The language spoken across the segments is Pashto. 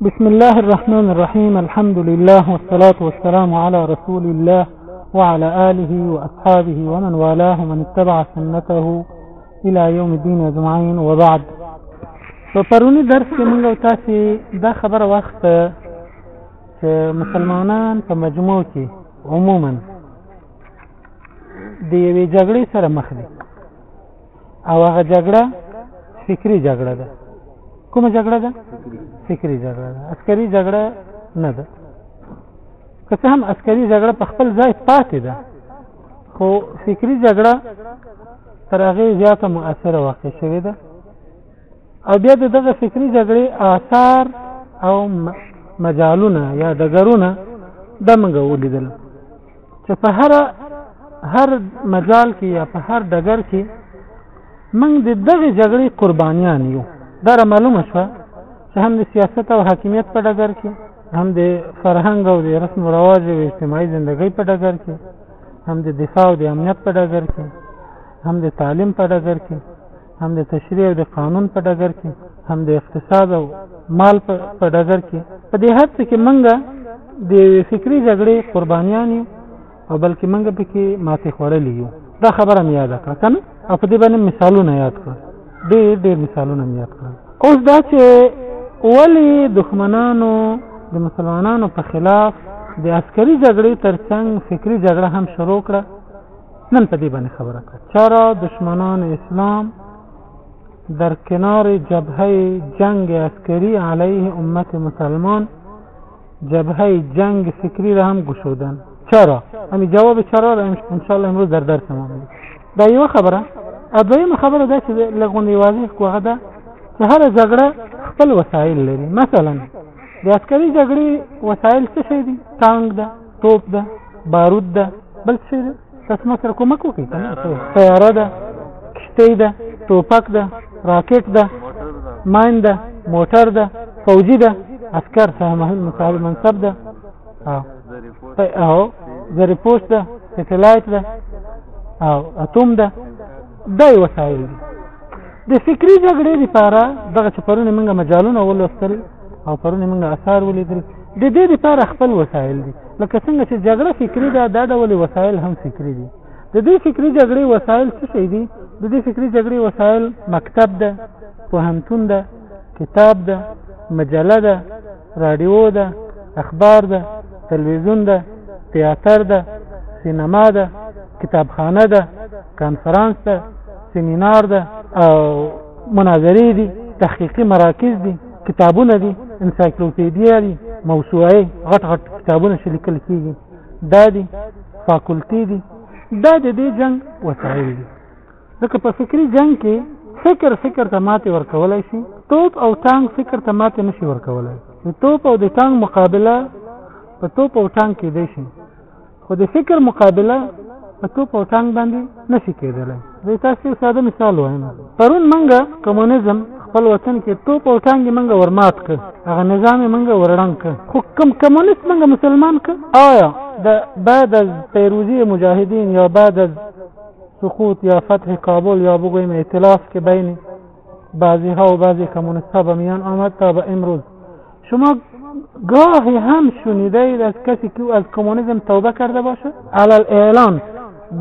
بسم الله الرحمن الرحيم الحمد لله والصلاة والسلام على رسول الله وعلى آله وأصحابه ومن والاه من اتبع سنته إلى يوم الدين أجمعين وبعد په پرونی درس کې موږ تاسو دا خبره وخت چې مسلمانان په مجموع کې عموما د یوې جګړې سره مخ دي او هغه جګړه فکری جګړه ده کومه جګړه ده فکری جګړه ده عسکري جګړه نه ده که څه هم عسکري جګړه په خپل ځای پاتې ده خو فکری جګړه تر هغه زیاته مؤثره واقع شوې ده او بیا دغه فکری جګړې آثار او مجالونه یا دګرونه د منګه ولیدل چې په هر هر مجال کې یا په هر ډګر کې موږ د دغه جګړې قربانیان یو دا را معلومه شوه چې هم د سیاست او حاکمیت په ډګر کې هم د فرهنګ او د رسم و رواج او اجتماعي زندګۍ په ډګر کې هم د دفاع او د امنیت په ډګر کې هم د تعلیم په ډګر کې هم د تشریع او د قانون په ډګر کې هم د اقتصاد او مال په ډګر کې په دې هر څه کې منګه د فکری جګړې قربانیان یو او بلکې موږ پکې ماتې خوړلې یو دا خبره مې یاده کړه کنه او په دې باندې مثالونه یاد کړ ډېر ډېر مثالونه مې یاد کړل اوس دا چې ولې دښمنانو د مسلمانانو په خلاف د عسکري جګړې ترڅنګ فکری جګړه هم شروع کړه نن په دې باندې خبره کړه چرا دشمنان اسلام در کنار جبهه جنگ عسکری علیه امت مسلمان جبهه جنگ فکری را هم گشودن چرا همین جواب چرا را انشاءالله امروز در درس ما دا یو خبره دویم خبره دا چې لغون واضح کوه دا چې هر جګړه خپل وسایل لري مثلا د عسکري جګړې وسایل څه شي دي تانک ده توپ ده بارود ده بل څه ده تاسو ما سره کومک وکړئ سیاره ده کشتۍ ده ټوپک ده راکټ ده ماین ده موټر ده فوجي ده عسکر صاحب مصاحب منصب ده او زری پوسټ ده سټلایټ ده او اتوم ده دا یو وسایل دي د فکری جګړې لپاره دغه چې پرونه موږ مجالونه ولوستل او پرون موږ اثار ولیدل د دې لپاره خپل وسایل دي لکه څنګه چې جګړه فکری ده دا ډول وسایل هم فکری دي د دې فکری جګړې وسایل څه شي دي د دې فکری جګړې وسایل مکتب ده پوهنتون ده کتاب ده مجله ده رادیو ده اخبار ده تلویزیون ده تیاتر ده سینما ده کتابخانه ده کانفرنس ده سیمینار ده او مناظرې دي تحقیقي مراکز دي کتابونه دي انسایکلوپیډیا دي موسوعه غټ غټ کتابونه چې لیکل کیږي دا دي فاکولټي دي دا د دې جنگ وسایل دي ځکه په فکری جنگ کې فکر فکر ته ماته ورکولای شي توپ او ټانګ فکر ته ماته نشي ورکولای نو توپ او د ټانګ مقابله په توپ او ټانګ کې دی شي خو د فکر مقابله په توپ او ټانګ باندې نشي کېدلی زه تاسو یو ساده مثال وایم پرون منګه کمونیزم خپل وطن کې توپ او ټانګ منګه ورمات ک هغه نظام منګه ورړنګ ک خو کم کمونیست منګه مسلمان ک آیا د بعد از پیروزی مجاهدین یا بعد از سقوط یا فتح کابل یا بگویم اعتلاف که بین بعضی ها و بعضی کمونیست ها به میان آمد تا به امروز شما گاهی هم شنیده اید از کسی که از کمونیزم توبه کرده باشه علال اعلان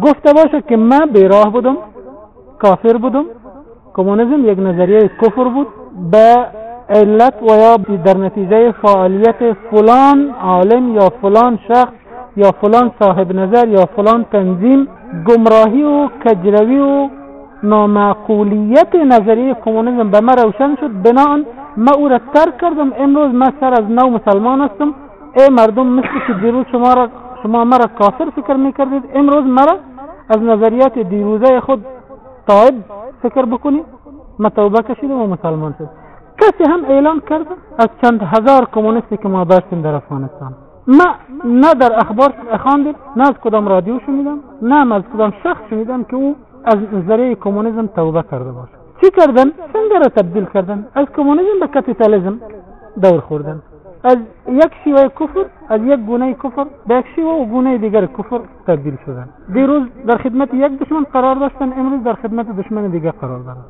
گفته باشه که من بیراه بودم کافر بودم کمونیزم یک نظریه کفر بود به علت و یا در نتیجه فعالیت فلان عالم یا فلان شخص یا فلان صاحب نظر یا فلان تنظیم گمراهی و کجروی و نو معقولیت نظریه کمونیزم به ما روشن شد بناان ما او را ترک کردم امروز ما سر از نو مسلمان هستم ای مردم مثل که دیروز شما را شما مرا کافر فکر می کردید امروز مرا از نظریات دیروزه خود طائب فکر بکنید ما توبه کشیدم و مسلمان شد کسی هم اعلان کرد از چند هزار کمونیستی که ما داشتیم در افغانستان من نه در اخبار خواندم نه از کدام رادیو شنیدم نه هم از کدام شخص شنیدم که او از ذریعه کمونیزم توبه کرده باشه چی کردن؟ سنگه را تبدیل کردن؟ از کمونیزم به کپیتالیزم دور خوردن از یک شیوه کفر از یک گونه کفر به یک شیوه و گونه دیگر کفر تبدیل شدن دیروز در خدمت یک دشمن قرار داشتن امروز در خدمت دشمن دیگر قرار دارن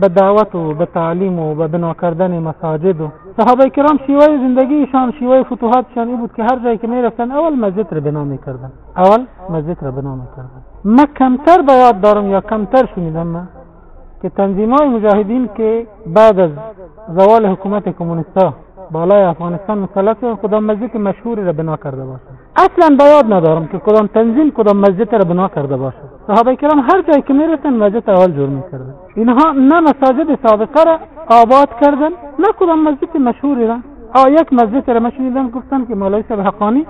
به دعوت و به تعلیم و به بنا کردن مساجد و صحابه کرام شیوه زندگیشان شیوه فتوحاتشان این بود که هر جایی که میرفتن اول مسجد را بنا میکردن اول مسجد را بنا میکردن من کمتر به یاد دارم یا کمتر شنیدم من که تنظیم های مجاهدین که بعد از زوال حکومت کمونیستا بالای افغانستان مسلط شدن کدام مسجد مشهوری را بنا کرده باشد اصلا به یاد ندارم که کدام تنظیم کدام مسجد را بنا کرده باشد صحابه کرام هر جای که میرسن مسجد اول جور میکردن اینها نه مساجد سابقه را آباد کردن نه کدام مسجد مشهوری را آه یک مسجد را مشهوری گفتن که مولای صاحب حقانی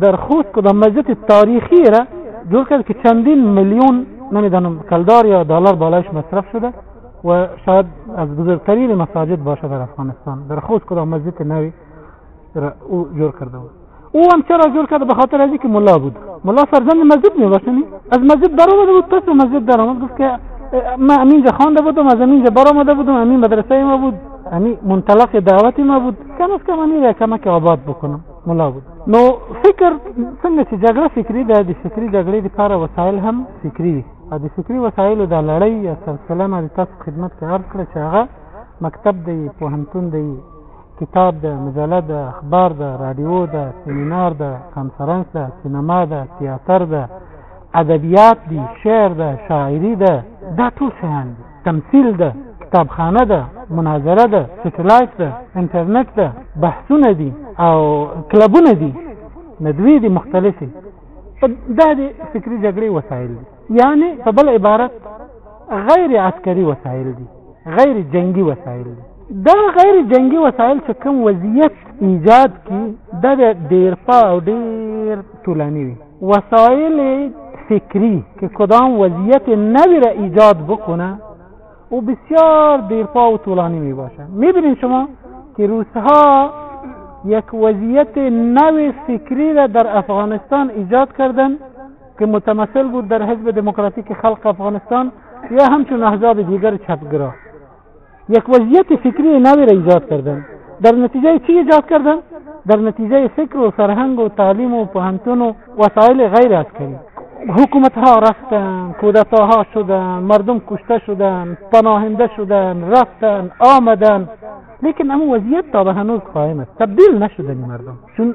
در خوست کدام مسجد تاریخی را جور کرد که چندین میلیون نمیدانم کلدار یا دلار بالایش مصرف شده و شاید از بزرگترین مساجد باشه در افغانستان در خوست کدام مسجد نوی را او جور کرده بود او هم چرا جور کرده به خاطر از که ملا بود ملا فرزند مسجد می باشنی از مسجد در آمده بود پس به مسجد در آمد گفت که ما امینجا خوانده بودم از امینجا بر آمده بودم امین مدرسه ما بود امین منطلق دعوت ما بود کم از کم امیر کمک آباد بکنم ملا بود نو فکر څنګه چې جګړه فکری ده د فکری جګړې لپاره وسایل هم فکری دي او د فکری وسایلو د لړۍ یا سلسله ما د تاسو خدمت کې عرض کړه چې هغه مکتب دی پوهنتون دی کتاب ده، مجله ده، اخبار ده، راډیو ده، سیمینار ده، کنفرانس ده، سینما ده، تیاتر ده، ادبیات دي، شعر ده، شاعري ده، دا ټول شیان دي. تمثیل ده، کتابخانه ده، مناظره ده، سټلایټ ده، انټرنټ ده، بحثونه دي او کلبونه دي، ندوې دي مختلفې. دا د فکري جګړې وسایل دي. یعنی په بل عبارت غیر عسکري وسایل دي غیر جنگي وسایل دي دا غیر جنگي وسایل چې کوم وضعیت ایجاد کی دا ډیر پا او ډیر طولانی وي وسایل فکری که کدام وضعیت نوی را ایجاد بکنه او بسیار دیرپا و طولانی می باشه میبینید شما که روسها یک وضعیت نوی فکری را در افغانستان ایجاد کردن که متمثل بود در حزب دموکراتیک خلق افغانستان یا همچون احزاب دیگر چپگرا یک وضعیت فکری نوی را ایجاد کردن در نتیجه چی ایجاد کردن؟ در نتیجه فکر و فرهنگ و تعلیم و پهنتون و وسایل غیر از کریم حکومت ها رفتن کودتا ها شدن مردم کشته شدن پناهنده شدن رفتن آمدن لیکن اما وضعیت تا به هنوز قائم است تبدیل نشدن مردم چون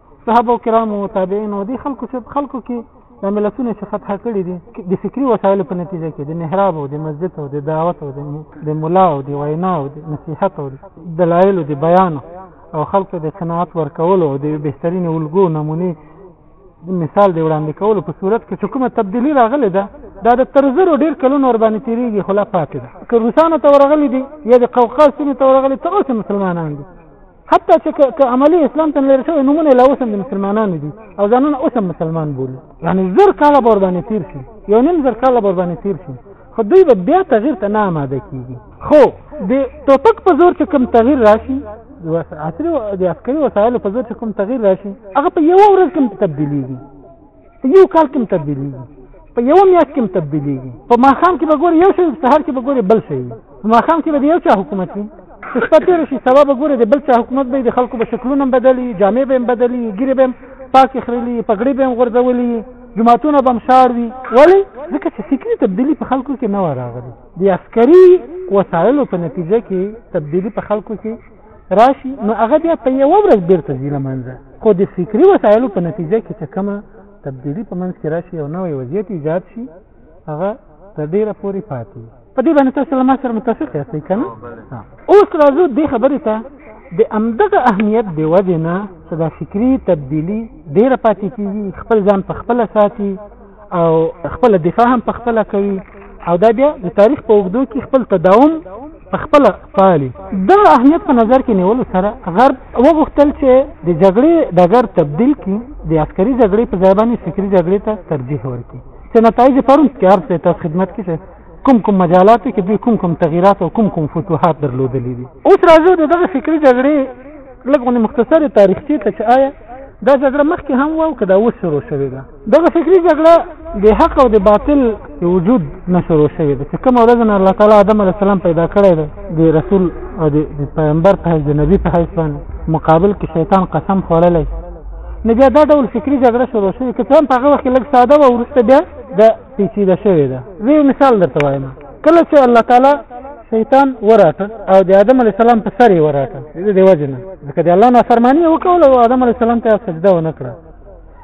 صحابه کرام او تابعین او دي خلکو چې خلکو کې د ملتونو چې فتح کړي دي د فکری وسایلو په نتیجه کې د محراب او د مسجد او د دعوت او د مولا او د وینا او د نصیحت او د دلایل او د بیان او خلکو د قناعت ورکولو او د بهترین الګو نمونه مثال دی وړاندې کولو په صورت کې چې کومه تبدیلی راغلی ده دا د تر زرو ډیر کلونو ور باندې تیریږي خو لا پاتې ده که روسانو ته ورغلي دي یا د قوقاز سیمې ته ورغلي ته اوس مسلمانان دي حتی چې که عملی اسلام ته لري شوی نمونه لا اوس هم د مسلمانانو دي او ځانونه اوس هم مسلمان بولي یعنی زر کاله به ورباندې تیر شي یو نیم زر کاله به ورباندې تیر شي خو دوی به بیا تغیر ته نه آماده کیږي خو د ټوپک په زور چې کوم تغیر راشي عصري د عسکري وسایلو په زور چې کوم تغیر راشي هغه په یو ورځ کې تبدیلیږي په یو کال کې تبدیلیږي په یو میاشت کې تبدیلیږي په ماخام کې به ګوري یو شی سهار کې به ګوري بل شی په ماخام کې به یو چا حکومت وي شپه تیر شي سبا به ګوري د بل چا حکومت به د خلکو به شکلونه بدلی جامې به بدلی ګیره به پاکې خرلی پګړې به غورځولي جماعتونه به مشار وي ولی ځکه چې فکري تبدیلی په خلکو کې نه راغلي د عسکري وسایلو په نتیجه کې تبدیلی په خلکو کې راشي نو هغه بیا په یو ورځ بیرته ځي لمنځه خو د فکری وسایلو په نتیجه کې چې کومه تبدیلی په منځ کې راشي او نوې وضعیت ایجاد شي هغه تر ډیره پورې پاتې په دې باندې تاسو له ما سره متفق یاست کنه اوس راځو دې خبرې ته د امدغه اهمیت دی وجه نه چې دا فکری تبدیلی ډیره پاتې کیږي خپل ځان په خپل ساتي او خپل دفاع هم په خپل کوي او دا بیا د تاریخ په اوږدو کې خپل تداوم په خپل پالي دا اهمیت په نظر کې نیولو سره غرب وغوښتل چې د جګړې ډګر تبدیل کړي د عسکري جګړې په ځای باندې فکري جګړې ته ترجیح ورکړي چې نتایج پرون کې عرض ته خدمت کې کوم کوم مجالاتو کې دوی کوم کوم تغیرات او کوم کوم فتوحات درلودلې دي اوس راځو د دغه فکري جګړې لږ غونې مختصره تاریخچې ته چې آیا دا جګړه مخکې هم وه او که دا اوس شروع شوې ده دغه فکری جګړه د حق او د باطل وجود نه شروع شوې ده چې کوم ورځ نه الله تعالی آدم علی السلام پیدا کړی دی د رسول او د پیغمبر په حیث د نبی په حیث باندې مقابل کې شیطان قسم خوړلی نو بیا دا ډول فکری جګړه شروع شوې که څه هم په هغه وخت کې لږ ساده وه وروسته بیا د پیچیده شوې ده زه یو مثال درته وایم کله چې الله تعالی شیطان وراټه او د آدم علی السلام په سر یې وراټه د دې وجه نه ځکه د الله نافرمانی وکړه او آدم علی السلام ته سجده ونه کړه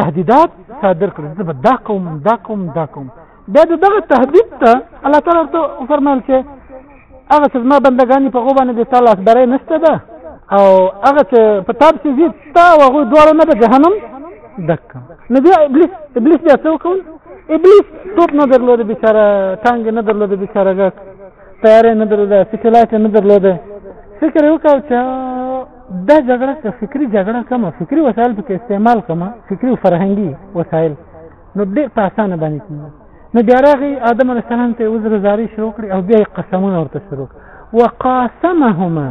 تهدیدات صادر کړل زه به دا کوم دا کوم دا کوم بیا د دغه تهدید ته الله تعالی ورته فرمایل چې هغه چې زما بندګانې په هغو باندې د تا لاسبری نشته ده او هغه چې په تا پسې ځي تا او هغوی دواړه نه به جهنم ډک کړم نو بیا ابلیس ابلیس بیا څه وکول ابلیس توپ نه درلود بیچاره ټانګې نه درلود بیچاره ګک تیارې نه درلوده سټلایټ نه درلوده فکر یې وکړ چې دا جګړه که فکري جګړه کومه فکري وسایل پکې استعمال کومه فکري او فرهنګي وسایل نو ډېر په اسانه باندې کېږي نو بیا راغی آدم علیه السلام ته عذر زاری شروع کړي او بیا یې قسمونه ورته شروع وقاسمهما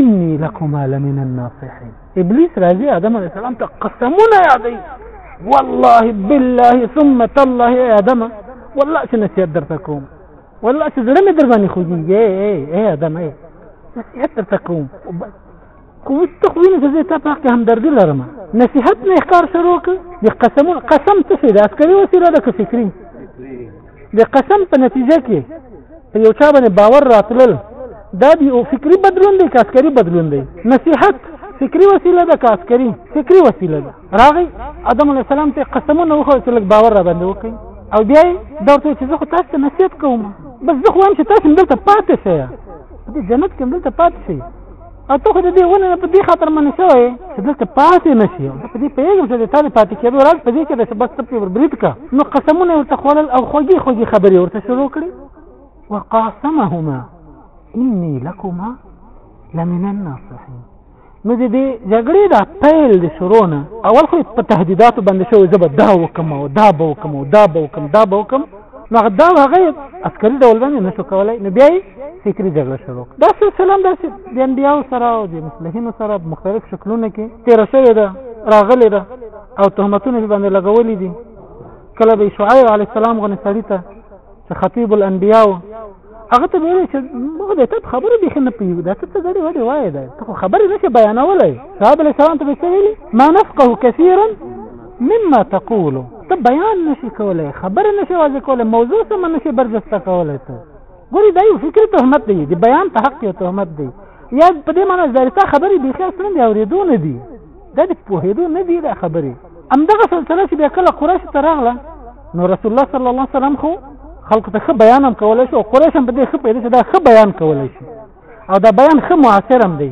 انی لکما لمن الناصحین ابلیس راځي آدم علیه السلام ته قسمونه یادوي والله بالله ثم تالله يا آدم والله چې نصیحت درته کوم والله چې زړه مې در باندې خوږېږي ای ای ای ادم ای نصیحت درته کوم خو اوس ته خو وینې چې زه تا په حق کې همدردي لرم نصیحت مې ښکار شروع کړ د قسمون قسم څه شی ده عسکري وسیله ده که فکري د قسم په نتیجه کې په یو چا باندې باور راتلل دا د یو فکري بدلون دی که عسکري بدلون دی نصیحت فکري وسیله ده که عسکري فکري وسیله ده راغی ادم علی السلام ته قسمونه وخو چې لږ باور را باندې وکړي او بیا دا ورته چې زه خو تاسو ته نصیحت کوم بس زه خو وایم چې تاسو دلته پاتې شئ دې جنت کې دلته پاتې شئ او ته خو د دې ونه په دې خاطر باندې شوی چې دلته پاتې نشي په دې پیغام چې تا دې پاتې کېدو راز په دې کې د بس ته پر برید کا نو قسمونه ورته خولل او خوږي خوږي خبرې ورته شروع کړې وقاسمهما اني لكما لمن الناصحين نو د دې جګړې دا پیل د شروع نه اول خو په تهدیداتو باندې شو زه به دا وکم او دا به وکم او دا به وکم دا به وکم نو هغه دا هغه عسکري ډول باندې نشو کولای نو بیا فکری جګړه شروع دا سلسله هم داسې د انبیاو سره او د مصلحینو سره مختلف شکلونه کې تېره شوې ده راغلې ده او تهمتونه باندې لګولې دي کله به شعیب علیه السلام غونې سړي ته چې خطیب الانبیاء هغه ته ویل چې موږ د تب خبره به خنه پیو دا ته څه غړي وړي وای دا ته خبره نشه بیانولای صاحب علیہ السلام ته څه ویلي ما نفقه كثيرا مما تقول ته بیان نشي کولای خبره نشي واځ کولای موضوع سم نشي برجسته کولای ته ګوري دا یو فکر تهمت دی دی بیان ته حق یو تهمت دی یا په دې معنی چې دا خبره به خیر سره دی اوریدو نه دی دا د پوهېدو نه دی دا خبره همدغه سلسله چې بیا کله قریش ته راغله نو رسول الله صلی الله علیه وسلم خو خلکو ته ښه بیان هم کولی شي او قریش هم په دې ښه پوهېده چې دا ښه بیان کولی شي او دا بیان ښه معاصر هم دی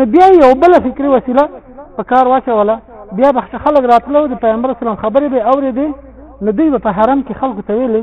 نو بیا یو بل فکری وسیله په کار واچوله بیا به خلک راتلو د پیغمبر اسلام خبرې به اورېدې نو دوی به په حرم کې خلکو ته ویلې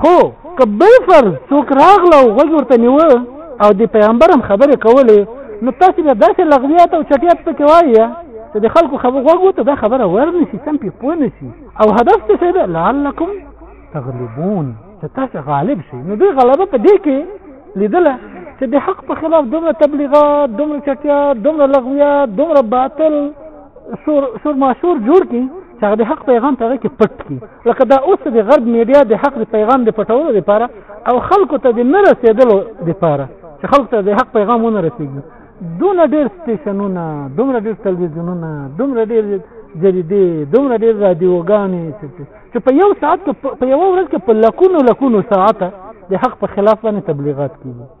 خو که بل فرض څوک راغله او غوږ ورته نیوه او د پیغمبر هم خبرې کولې نو تاسو به داسې لغویات او چټیات پکې وایي چې د خلکو خبر غوږ ته دا خبره ورنشي سم پې پوه نشي او هدف څه شی ده لعلکم تغلبون چې تاسو غالب شئ نو دوی غلبه په دې کې لیدله چې د حق په خلاف دومره تبلیغات دومره چټیات دومره لغویات دومره باطل شور شور ماشور جوړ کی چې هغه د حق پیغام ته کې پټ کی لکه دا اوس د غرب میډیا د حق د پیغام د پټولو لپاره او خلکو ته د نه رسیدلو لپاره چې خلکو ته د حق پیغام ونه رسیږي دونه ډیر سټیشنونه دومره ډیر تلویزیونونه دومره ډیر جریدې دومره ډیر رادیوګانې چې په یو ساعت کې په یو ورځ کې په لکونو لکونو ساعته د حق په خلاف باندې تبلیغات کیږي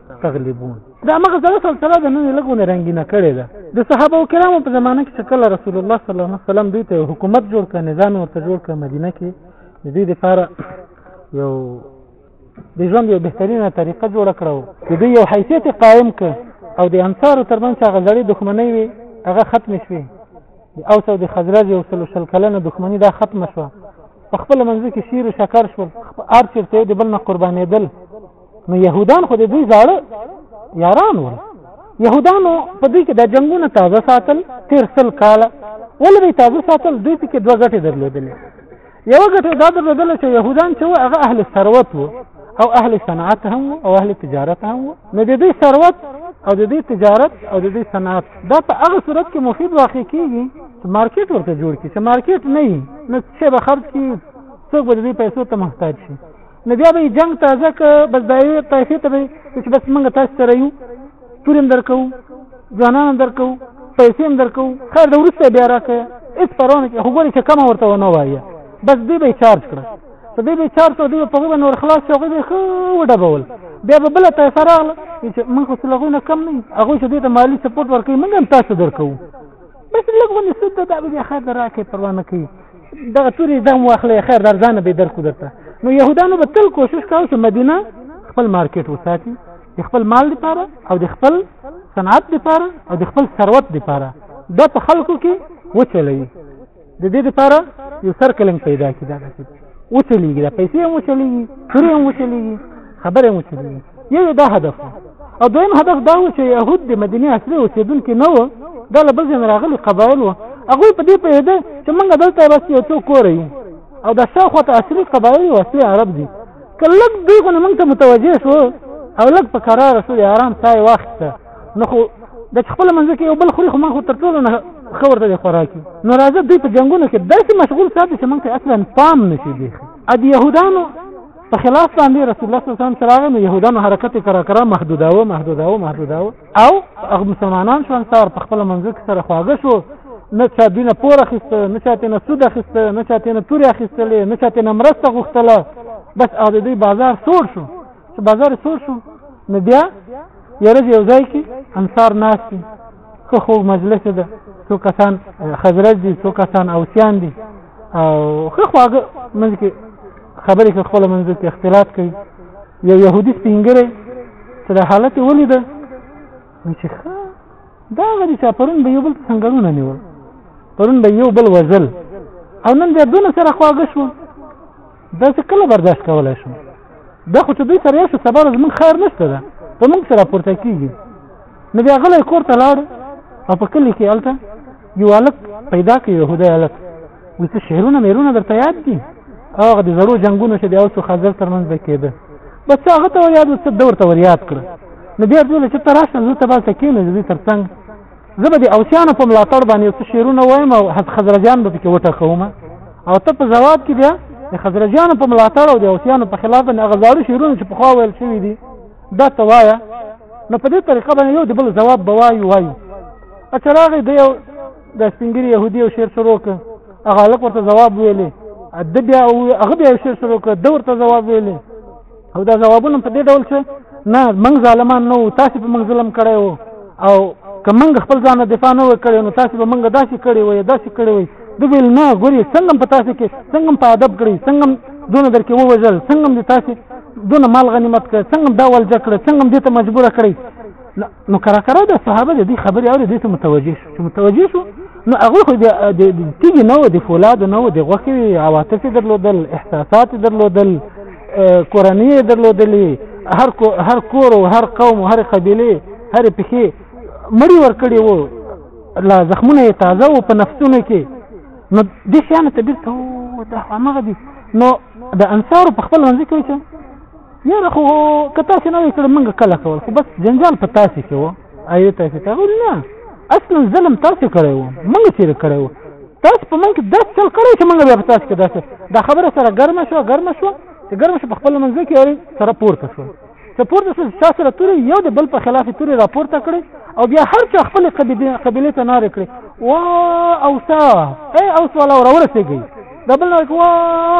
تغلبون دا مغه زړه سلسله د نن لګونه رنگینه کړې ده د صحابه کرامو په زمانه کې شکل رسول الله صلی الله علیه وسلم دوی ته حکومت جوړ کړ نظام ورته جوړ کړ مدینه کې د دې لپاره یو د ژوند یو بهترینه طریقه جوړ کړو د دوی یو حیثیت قائم کړ او د انصارو ترمنځ هغه زړې دښمنۍ وي هغه ختم شوي د اوس او د خزرج یو سل شل کلنه دښمنی دا ختم شوه په خپل منځ کې شیر او شکر شول هر چیرته د بل نه قربانېدل نو يهودان خو د دوی زاړه یاران ول يهودانو په دوی کې د جنگونو تازه ساتل تیر سل کال ولې به تازه ساتل دوی کې دوه غټې درلودلې یو غټه دا درلودل چې يهودان چې هغه اهل ثروت وو او اهل صنعت هم او اهل تجارت هم نو د دې ثروت او د دې تجارت او د دې صنعت دا په هغه صورت کې مفید واقع کیږي چې مارکیټ ورته جوړ کړي چې مارکیټ نه وي نو څه به خرج کړي څوک به د دې پیسو ته محتاج شي نو بیا به جنگ تازه ک بس دایو طایفه ته به چې بس موږ تاسو سره یو تورم درکو ځوانان درکو پیسې هم درکو خیر د ورسته بیا راکې اس پرونه چې هغه چې کم ورته ونه وایي بس دې به چارج کړ ته دې به چارج ته دې په غوبه نور خلاص شو غوبه خو وډبول بیا به بل ته سره راغله چې موږ خو لغونه کم نه هغه چې دې ته مالی سپورټ ورکړي موږ هم تاسو درکو بس لږ ونې سود ته دا به خیر راکې پروا نه کوي دغه توري دم واخلې خیر در ځان به درکو درته نو يهودانو به تل کوشش کاوه چې مدینه خپل مارکیټ وساتي د خپل مال لپاره او د خپل صنعت لپاره او د خپل ثروت لپاره دا په خلکو کې وچلوي د دې لپاره یو سرکلنګ پیدا کړي دا وچلېږي دا پیسې هم وچلېږي تورې هم وچلېږي خبره مو چې یو دا هدف او دویم هدف دا و چې يهود د مدینه اصلي اوسېدونکي نه وو دا له بل ځای راغلي قبایل وو هغوی په دې پوهېده چې موږ دلته بس یو څو کوره یو او د شاوخوا ته اصلي قبایل او اصلي عرب دي که لږ دوی خو موږ ته متوجه شو او لږ په قرار شو د آرام ساه یې واخیسته نو خو د خپل منځ کې یو بل خوري خو ما خو تر ټولو نه ښه ورته دی خوراکي نو راځه دوی په جنګونو کې داسې مشغول ساتي چې موږ ته اصلا پام نشي دی د یهودانو په خلاف باندې رسول الله صلی الله علیه وسلم سره نو يهودانو حرکت کرا کرا محدوداوه محدوداوه محدوداوه او هغه مسلمانان شو انصار په خپل منځ کې سره خواږه شو نه چا دینه پور اخیسته نه چا تینه سود اخیسته نه چا تینه توري اخیستلې نه چا تینه مرسته غوښتله بس او د دې بازار سور شو چې بازار سور شو نو بیا یو ورځ یو ځای کې انصار ناست که خوږ مجلس ده څو کسان خزرج دي څو کسان اوسیان دي او خو خواږه منځ کې خبرې کې خپل منځ کې اختلاط کوي یو يهودي سپینګره چې د حالت ولیده چې دا غري چې پرون به یو بل څنګهونه نیول پرون به یو بل وزل او نن بیا دونه سره خواږه شو دا څه کله برداشت کولای شو دا خو چې دوی سره یو شو سبا ورځ موږ خیر نشته ده په موږ سره پورته کېږي نو بیا غلی کور ته لاړ او په کلي کې هلته یو هلک پیدا کړ یهودی هلک وایي څه شعرونه میرونه درته یاد دي او هغه د زړو جنګونو چې د اوس او خزر تر منځ به کېده بس څه هغه ته ور یاد څه ده ورته ور یاد کړه نو بیا دوی چې ته راشه زه ته به هلته کښېنې زه تر څنګ زه به د اوسیانو په ملاتړ باندې یو څه شعرونه وایم او خزرجان به پکې وټکوم او ته په ځواب کې بیا د خزرجانو په ملاتړ او د اوسیانو په خلاف باندې هغه زاړه شعرونه چې پخوا ویل شوي دي دا ته وایه نو په دې طریقه باندې یو د بل ځواب به وایي وایي اچھا راغی د یو د سپینګری يهودي او شعر شروع کړ هغه لکه ورته ځواب ویلې د بیا هغه بیا شعر شروع کړ د ورته ځواب ویلې او دا جوابونه په دې ډول چې نه موږ ظالمان نه وو تاسو په موږ ظلم کړی وو او که موږ خپل ځان دفاع نه وکړو نو تاسو به موږ داسې کړی وي داسې کړی وي د ویل نه ګوري څنګه په تاسو کې څنګه په ادب کړی څنګه دونه درکې ووجل څنګه د تاسو دونه مال غنیمت کړ څنګه دا ول جکړه څنګه دې ته مجبور کړی نو کرا کرا د صحابه د دې خبرې اورې دې ته متوجه شو چې متوجه شو نو هغه خو د تیږي نه و د فولاد نه و د غوښې عواطف درلودل احساسات درلودل کورنۍ درلودلې هر کو هر کور او هر قوم او هر قبيله هر پکې مړی ورکړي وو لا زخمونه تازه وو په نفسونو کې نو د شان ته بیرته دا هغه دي نو د انصار په خپل منځ کې چې یاره خو که تاسو نه وکړ موږ کله کول خو بس جنجال په تاسو کې وو آی تاسو ته ول نه اصلا ظلم تاسو کړی وو موږ چیر کړی وو تاسو په موږ داس چل کړی چې موږ بیا په تاسو کې داسې دا خبره سره ګرمه شو ګرمه شو چې ګرمه شو په خپل منځ کې اوري سره پورته شو چې پورته شو چې سره توري یو د بل په خلاف توري راپورته کړی او بیا هر څو خپل قبيله قبيله ته نار کړی وا اوسا اي اوس ولا ورسېږي د بل نه کوه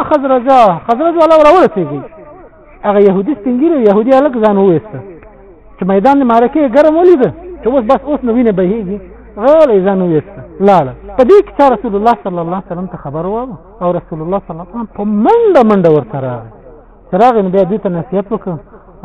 خزرج خزرج ولا ولا ورسېږي هغه يهودي سپنګيري يهودي الک ځان وېسته چې میدان معرکه ګرم ولید چې اوس بس اوس نو وینه بهيږي غیر ځان وېسته لا لا په دې کې چې رسول الله صلی الله علیه وسلم ته خبر و او رسول الله صلی الله علیه وسلم په منډه منډه ورته راغی چې راغی نو بیا دوی ته نصیحت وکړ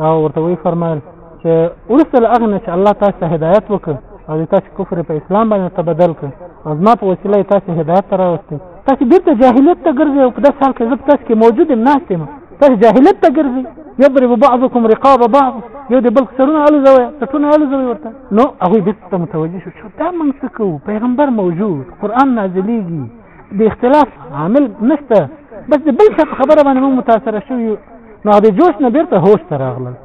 او ورته وی فرمایل چې ورسته له هغه نه چې الله تاسو ته هدایت وکړ او د تاسو کفر په اسلام باندې تبدل کړ او زما په وسیله تاسو هدایت ته راوستي تاسو بیرته جاهلیت ته ګرځئ او په داسې حال کې زه تاسو کې موجود یم ناست یم تاسو جاهلیت ته ګرځئ یضرب بعضکم رقاب بعض یو د بل سرونه الوزوي سټونه الوزوي ورته نو هغه بیرته متوجه شو دا موږ څه کوو پیغمبر موجود قران نازلېږي د اختلاف عامل نشته بس د بل څه په خبره باندې موږ متاثر شو یو نو هغه د جوش نه بیرته هوش ته راغلل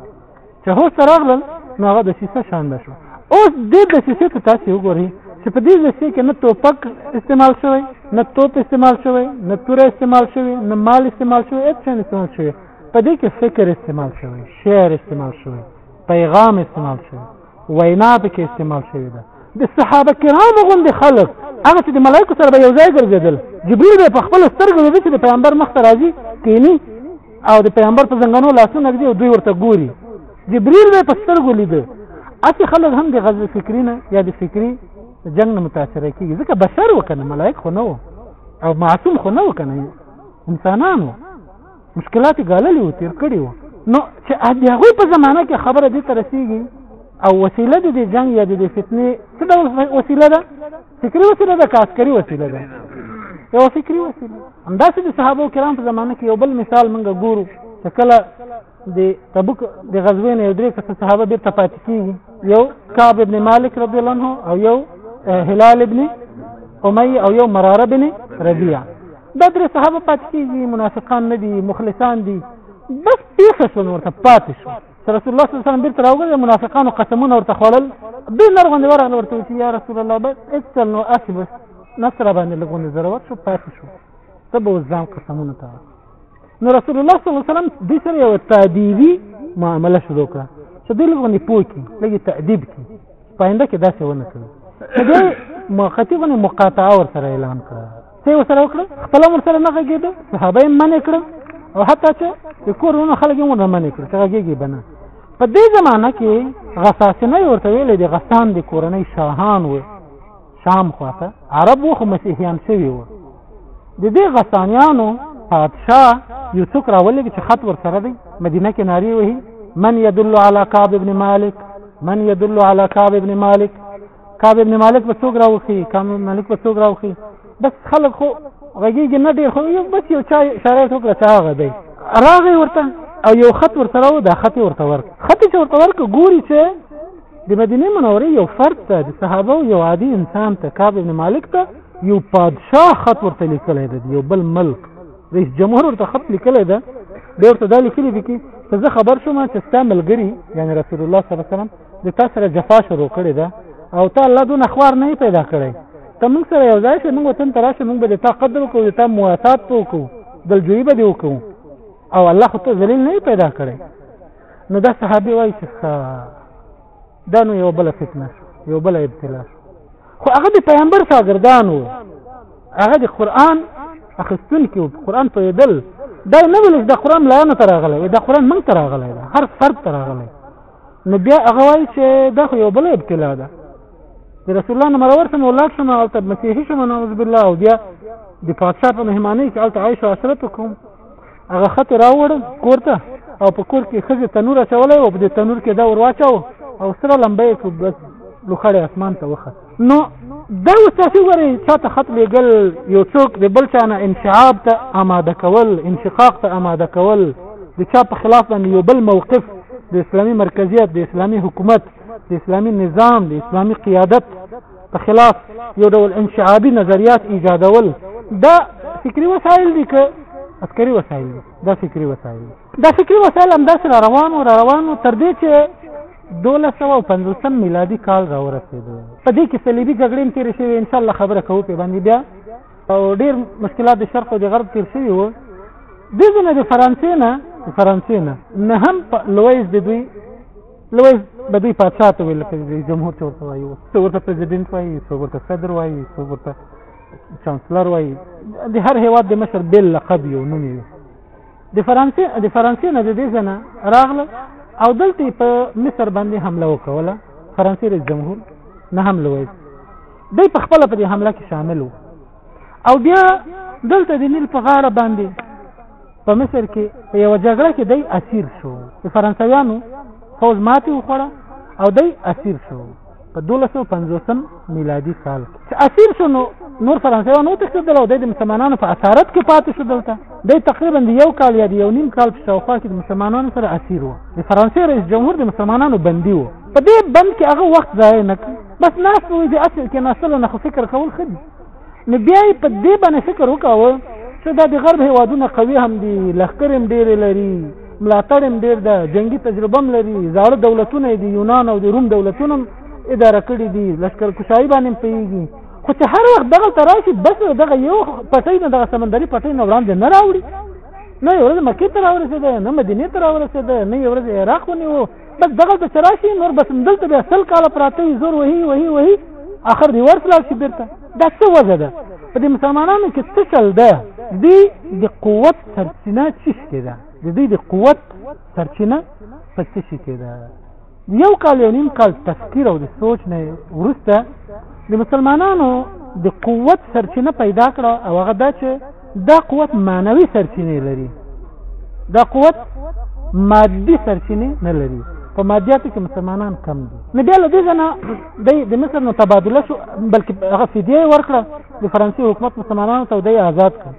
چې هوش ته راغلل نو هغه د سیسه شانده شو اوس دې د سیسه ته تاسو وګورئ چې په دې ځای کې نه توپک استعمال شوی نه توپ استعمال شوی نه تور استعمال شوی نه مال استعمال شوی هیڅ شی استعمال شوی په دې کې فکر استعمال شوی شعر استعمال شوی پیغام استعمال شوی وینا پکې استعمال شوې ده د صحابه کرامو غوندې خلک هغه چې د ملایکو سره به یو ځای ګرځېدل جبريل به په خپل سترګو د چې د پیغمبر مخ ته راځي کینی او د پیغمبر په ځنګنو لاسونه ږدي او دوی ورته ګوري جبريل به په سترګو لیده اته خلک هم د غزو فکری نه یا د فکری جنگ نه متاثر کیږي ځکه بشر وکنه ملائک خو نه او معصوم خو نه وکنه انسانانو مشکلات ګاللي او تیر کړي وو نو چې د هغوی په زمانه کې خبره دې ته رسېږي او وسیله د دې جنګ یا د دې فتنې څه ډول وسیله ده فکري وسیله ده که عسکري وسیله ده یو فکري وسیله همداسې د صحابه کرام په زمانه کې یو بل مثال موږ ګورو چې کله د تبوک د غزوې نه یو درې کسه صحابه بیرته پاتې کېږي یو کعب ابن مالک رضی الله عنه او یو هلال ابن امیه او یو مراره بن ربیعه دا درې صحابه پاتې کېږي منافقان نه دي مخلصان دي بس پېښه شول ورته پاتې شو چې رسول الله صلی الله علیه وسلم بیرته راوګرځي منافقانو قسمونه ورته خوړل دوی نر غوندې ورغله ورته چې یا رسول الله بس اکسل نو اخي بس نفس را باندې لږ غوندې ضرورت شو پاتې شو ته به اوس ځان قسمونه ته نو رسول الله صلی الله علیه وسلم دوی سره یوه تادیبي معامله شروع کړه چې دوی لږ غوندې پوه کړي لږ یې تأدیب کړي پاینده کې داسې ونه کړو دې موقتی باندې مقاطعه ور سره اعلان کړ څه ور سره وکړ خپل مر سره نه غږیدو صحابه یې منې کړ او حتی چې د کورونو خلک یې ونه منې کړ چې غږیږي بنه په دې زمانہ کې غساسنه ورته ویلې د غسان د کورنۍ شاهان وو شام خواته عرب و خو مسیحیان شوي وو د دې غسانیانو پادشاه یو څوک راولېږي چې خط ورسره دی مدینه کې نارې وهي من يدل على كعب بن مالک من يدل على كعب بن مالک کعب بن مالک به څوک راوخي کعب بن مالک به څوک راوخي بس خلک خو غږیږي نه ډېر خو یو بس یو چا شرایط وکړه چې هغه دی راغی ورته او یو خط ورسره و دا خط ورته ورک خط چې ورته ورک ګوري چې د مدینه منورې یو فرد ته د صحابه او یو عادي انسان ته کعب ابن مالک ته یو پادشاه خط ورته لیکلی دی یو بل ملک رئیس جمهور ورته خط لیکلی ده دی ورته دا لیکلی دی کې ته زه خبر شوم چې ستا ملګري یعنی رسول الله صلی الله علیه وسلم د تا سره جفا شروع کړې ده او تا الله دونه خوار نه پیدا کړی ته موږ سره یو ځای شې موږ وطن ته راشې موږ به د تا قدر وکړو د تا مواسات وکړو دلجویي به دې وکړو او الله خو ته ذلیل نه پیدا کړی نو دا صحابي وایي چې دا نو یو بل فتنه شو یو بل ابتلا شو خو هغه د پیغمبر شاګردان وو هغه د قران اخستون کې قران په یدل دا نه ویل چې د قران لا نه تراغله دا قران من تراغله هر فرد تراغله نو بیا هغه وایي چې دا خو یو بل ابتلا ده د رسول الله مرور سم ولاد شم او تب مسیحي شم نعوذ بالله او بیا د پادشاه په مهماني کې الته عائشه سره کوم هغه خط راوړ کور ته او په کور کې خځه تنور اچولای او په دې تنور کې دا ورواچاو او سره لمبه یې کړو بس لوخړې اسمان ته وخت نو دا اوس تاسو غواړئ چا ته خط لېږل یو څوک د بل چا نه انشعاب ته آماده کول انشقاق ته آماده کول د چا په خلاف باندې یو بل موقف د اسلامي مرکزیت د اسلامي حکومت د اسلامي نظام د اسلامي قیادت په خلاف یو ډول انشعابي نظریات ایجادول دا فکری وسایل دي که عسکري وسایل دي دا فکری وسایل دي دا فکری وسایل هم داسې را روان و را روان و تر دې چې دولس سوه او پنځوسم میلادي کال را ورسېدو په دې کې صلیبي جګړې هم تېرې شوې انشاءالله خبره کوو پې باندې بیا او ډېر مشکلات د شرق او د غرب تېر شوي وو دې ځینې د فرانسې نه د فرانسې نه نه هم لویس د دوی نو به دوی پاچا ته ویل لکه رئیس جمهور چې ورته وایي څه ورته پرزیدنټ وایي څه ورته صدر وایي څه ورته چانسلر وایي د هر هیواد د مشر بل لقب یو نوم وي د فرانسې د فرانسې نه د دې ځنه راغله او دلته په مصر باندې حمله وکوله فرانسې رئیس جمهور نه حمله وایي دوی په خپل په دې حمله کې شامل وو او بیا دلته د نیل په غاړه باندې په مصر کې په یو جګړه کې دی اسیر شو د فرانسویانو فوج ماتې وخوړه او دی اسیر شو په 1250 میلادي کال چې اسیر شو نو نور فرانسویانو تښتېدل او د مسلمانانو په اسارت کې پاتې شو دلته دی تقریبا د یو کال یا د یو نیم کال په شاوخوا کې د مسلمانانو سره اسیر و د فرانسې رئیس جمهور د مسلمانانو بندي و په دې بند کې هغه وخت ضایع نه کړ بس ناس وي چې اصل کې ناصلو نه خو فکر کول ښه دي نو بیا یې په دې باندې فکر وکاوه چې دا د غرب هیوادونه قوي هم دي لښکر هم ډېر لري ملاتړ هم ډېر ده جنگي تجربه هم لري زاړه دولتونه دي یونان او د روم دولتونه هم اداره کړي دي لشکر کشای باندې پیږي خو چې هر وخت دغه تراشي بس دغه یو پټۍ نه دغه سمندري پټۍ نه وړاندې نه راوړي نه یو ورځ مکې ته راورسېده نه مدینې ته راورسېده نه یو ورځ عراق ونیو بس دغه د سراشي نور بس دلته بیا سل کال پراته زور وهي وهي وهي اخر دی ورس لاړ شي بیرته دا څه وجه ده په دې مسلمانانو کې څه چل ده دی د قوت سرچینه چی شته ده د دې د قوت سرچینه په څه شي کې ده یو کال یو نیم کال تفکر او د سوچ نه ورسته د مسلمانانو د قوت سرچینه پیدا کړه او هغه دا چې دا قوت معنوي سرچینې لري دا قوت مادي سرچینې نه لري په مادیاتو کې مسلمانان کم دي نو بیا له دې ځنه د د مصر نو تبادله شو بلکې هغه فدیه ورکړه د فرانسې حکومت مسلمانانو ته دی آزاد کړ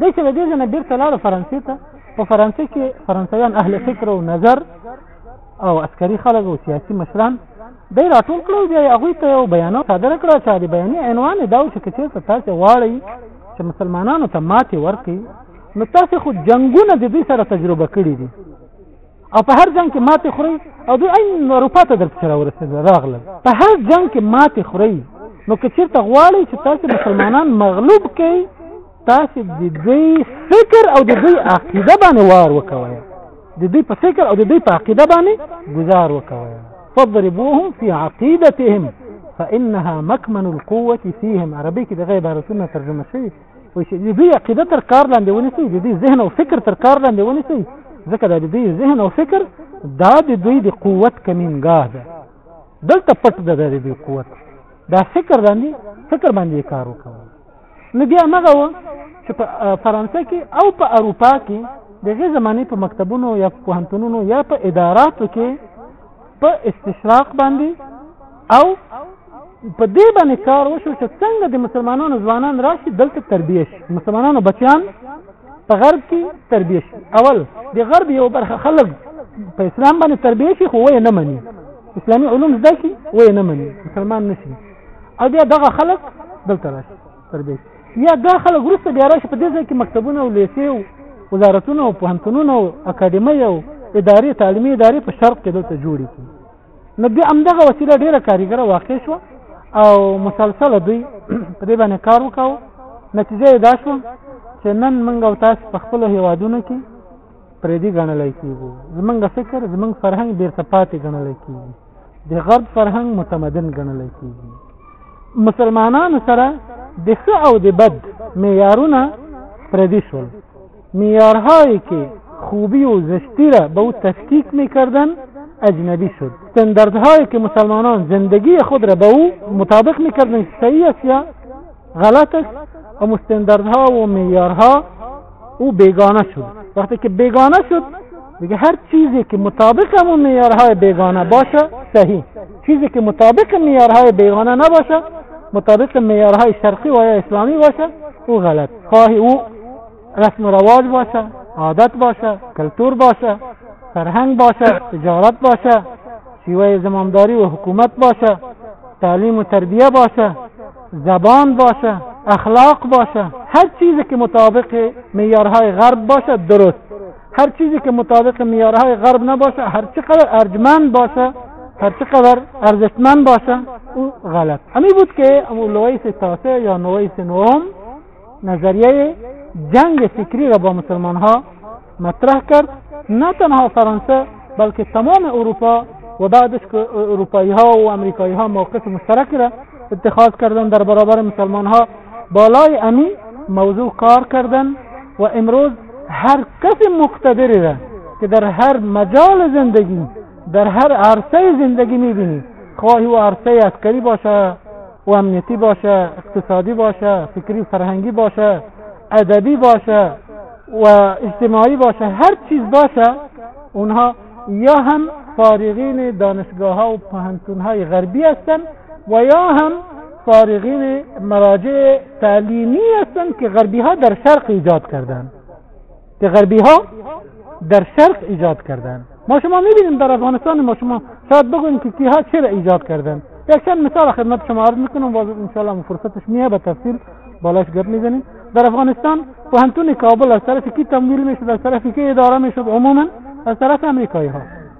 دی چې له دې ځنه بیرته لاړ فرانسې ته په فرانسې کې فرانسویان اهل فکر او نظر او عسکري خلک او سیاسي مشران دی راټول کړو بیا هغوی ته یو بیانات صادر کړه چې د بیانې عنوان دا و چې که چېرته تاسې غواړئ چې مسلمانانو ته ماتې ورکړي نو تاسو خو جنگونه د دوی سره تجربه کړې دي او په هر جنگ کې ماتې خوري او دوی عین اروپا ته درته سره ورسېدل راغلل په هر جنگ کې ماتې خوري نو که چیرته غواړئ چې تاسو مسلمانان مغلوب کړئ تاسو د دوی فکر او د دوی عقیده باندې وار وکوئ د دوی په فکر او د دوی په عقیده باندې گزار وکوئ فضربوهم في عقيدتهم فانها مكمن القوه فيهم عربي کې دغه عبارتونه ترجمه شوی او چې د دې عقیده تر کار لاندې ونیسي د دې ذهن او فکر تر کار لاندې ونیسي ځکه د دې ذهن او فکر دا د دوی د قوت کمینګاه ده دلته پټ ده د دې قوت دا فکر باندې فکر باندې کار وکړي نو بیا مغه و چې په فرانسه کې او په اروپا کې دغه زمانه په مکتبونو یا په پوهنتونونو یا په اداراتو کې په استشراق باندې او په دې باندې کار وشو چې څنګه د مسلمانانو ځوانان راشي دلته تربیه شي مسلمانانو بچیان په غرب کې تربیه شي اول د غرب یو برخه خلک په اسلام باندې تربیه شي خو وای نه مني اسلامي علوم زده کی وای نه مني مسلمان نشي او بیا دغه خلک دلته راشي تر دې یا دا خلک وروسته بیا راشي په دې ځای کې مکتبونه او لیسې او وزارتونه او پوهنتونونه او اکاډمۍ او ادارې تعلیمي ادارې په شرق کې دلته جوړې کړي نو بیا همدغه وسیله ډېره کاریګره واقع شوه او مسلسله دوی په دې باندې کار وکاو نتیجه یې دا شوه چې نن موږ او تاسو په خپلو هیوادونو کې پردي ګڼل کیږي زمونږ فکر زمونږ فرهنګ ډیر څه پاتې ګڼل کیږي د غرب فرهنګ متمدن ګڼل کیږي مسلمانانو سره د ښه او د بد معیارونه پردي شول معیارهایی که خوبی و زشتی را به او تفکیک میکردن اجنبی شد استانداردهایی که مسلمانان زندگی خود را به او مطابق میکردن صحیح است یا غلط است و مستندردها و میارها او بیگانه شد وقتی که بیگانه شد دیگه هر چیزی که مطابق همون میارهای بیگانه باشه صحیح چیزی که مطابق میارهای بیگانه نباشه مطابق میارهای شرقی و یا اسلامی باشه او غلط خواهی او رسم و رواج باشه عادت باشه کلتور باشه فرهنگ باشه تجارت باشه شیوه زمامداری و حکومت باشه تعلیم و تربیه باشه زبان باشه اخلاق باشه هر چیزی که مطابق میارهای غرب باشه درست هر چیزی که مطابق میارهای غرب نباشه هر چقدر ارجمند باشه هر چقدر ارزشمند باشه او غلط همی بود که امو لویس تاسه یا نویس نوم نظریه جنگ فکری را با مسلمان ها مطرح کرد نه تنها فرانسه بلکه تمام اروپا و بعدش که اروپایی ها و امریکایی ها موقف مشترک را اتخاذ کردن در برابر مسلمان ها بالای امی موضوع کار کردن و امروز هر کس مقتدری را که در هر مجال زندگی در هر عرصه زندگی میبینی خواهی و عرصه عسکری باشه و امنیتی باشه اقتصادی باشه فکری فرهنگی باشه ادبی باشه و اجتماعی باشه هر چیز باشه اونها یا هم فارغین دانشگاه ها و پهنتون های غربی هستند و یا هم فارغین مراجع تعلیمی هستند که غربی ها در شرق ایجاد کردند که غربی ها در شرق ایجاد کردن ما شما میبینیم در افغانستان ما شما شاید بگویم که کیها چرا ایجاد کردن یک چند مثال خدمت شما عرض میکنم باز انشاءالله فرصتش میه به تفصیل بالاش گپ میزنیم در افغانستان پوهنتون کابل از طرف کی تمویل میشد از طرف کی اداره میشد عموما از طرف امریکایی ها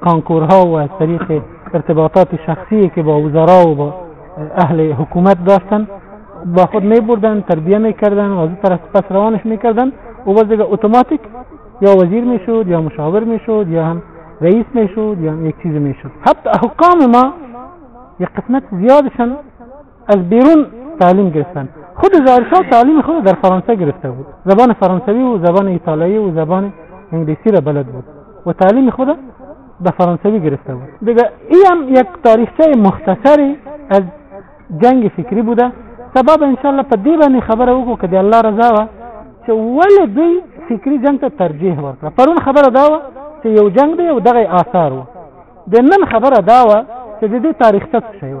کانکورها و از طریق ارتباطات شخصی که با وزرا و با اهل حکومت داشتن با خود می بردن تربیه می کردن و از طرف پس روانش می کردن و باز دیگه اتوماتیک یا وزیر می شد یا مشاور می شد یا هم رئیس می شد یا هم یک چیز می شد حتی حکام ما یک قسمت زیادشان از بیرون تعلیم گرفتن خود ظاهرشاه تعلیم خود در فرانسه گرفته بود زبان فرانسوی و زبان ایتالیایی و زبان انگلیسی را بلد بود و تعلیم خود به فرانسوی گرفته بود دیگه این هم یک تاریخچه مختصری از جنگ فکری بوده سبب ان شاء الله په دې باندې خبره وکړو کدي الله رضا وا چې ولې دوی فکری جنگ ته ترجیح ورکړه پرون خبره دا و چې یو جنگ دی او دغه آثار و د نن خبره دا و چې د دې تاریخ څه شی و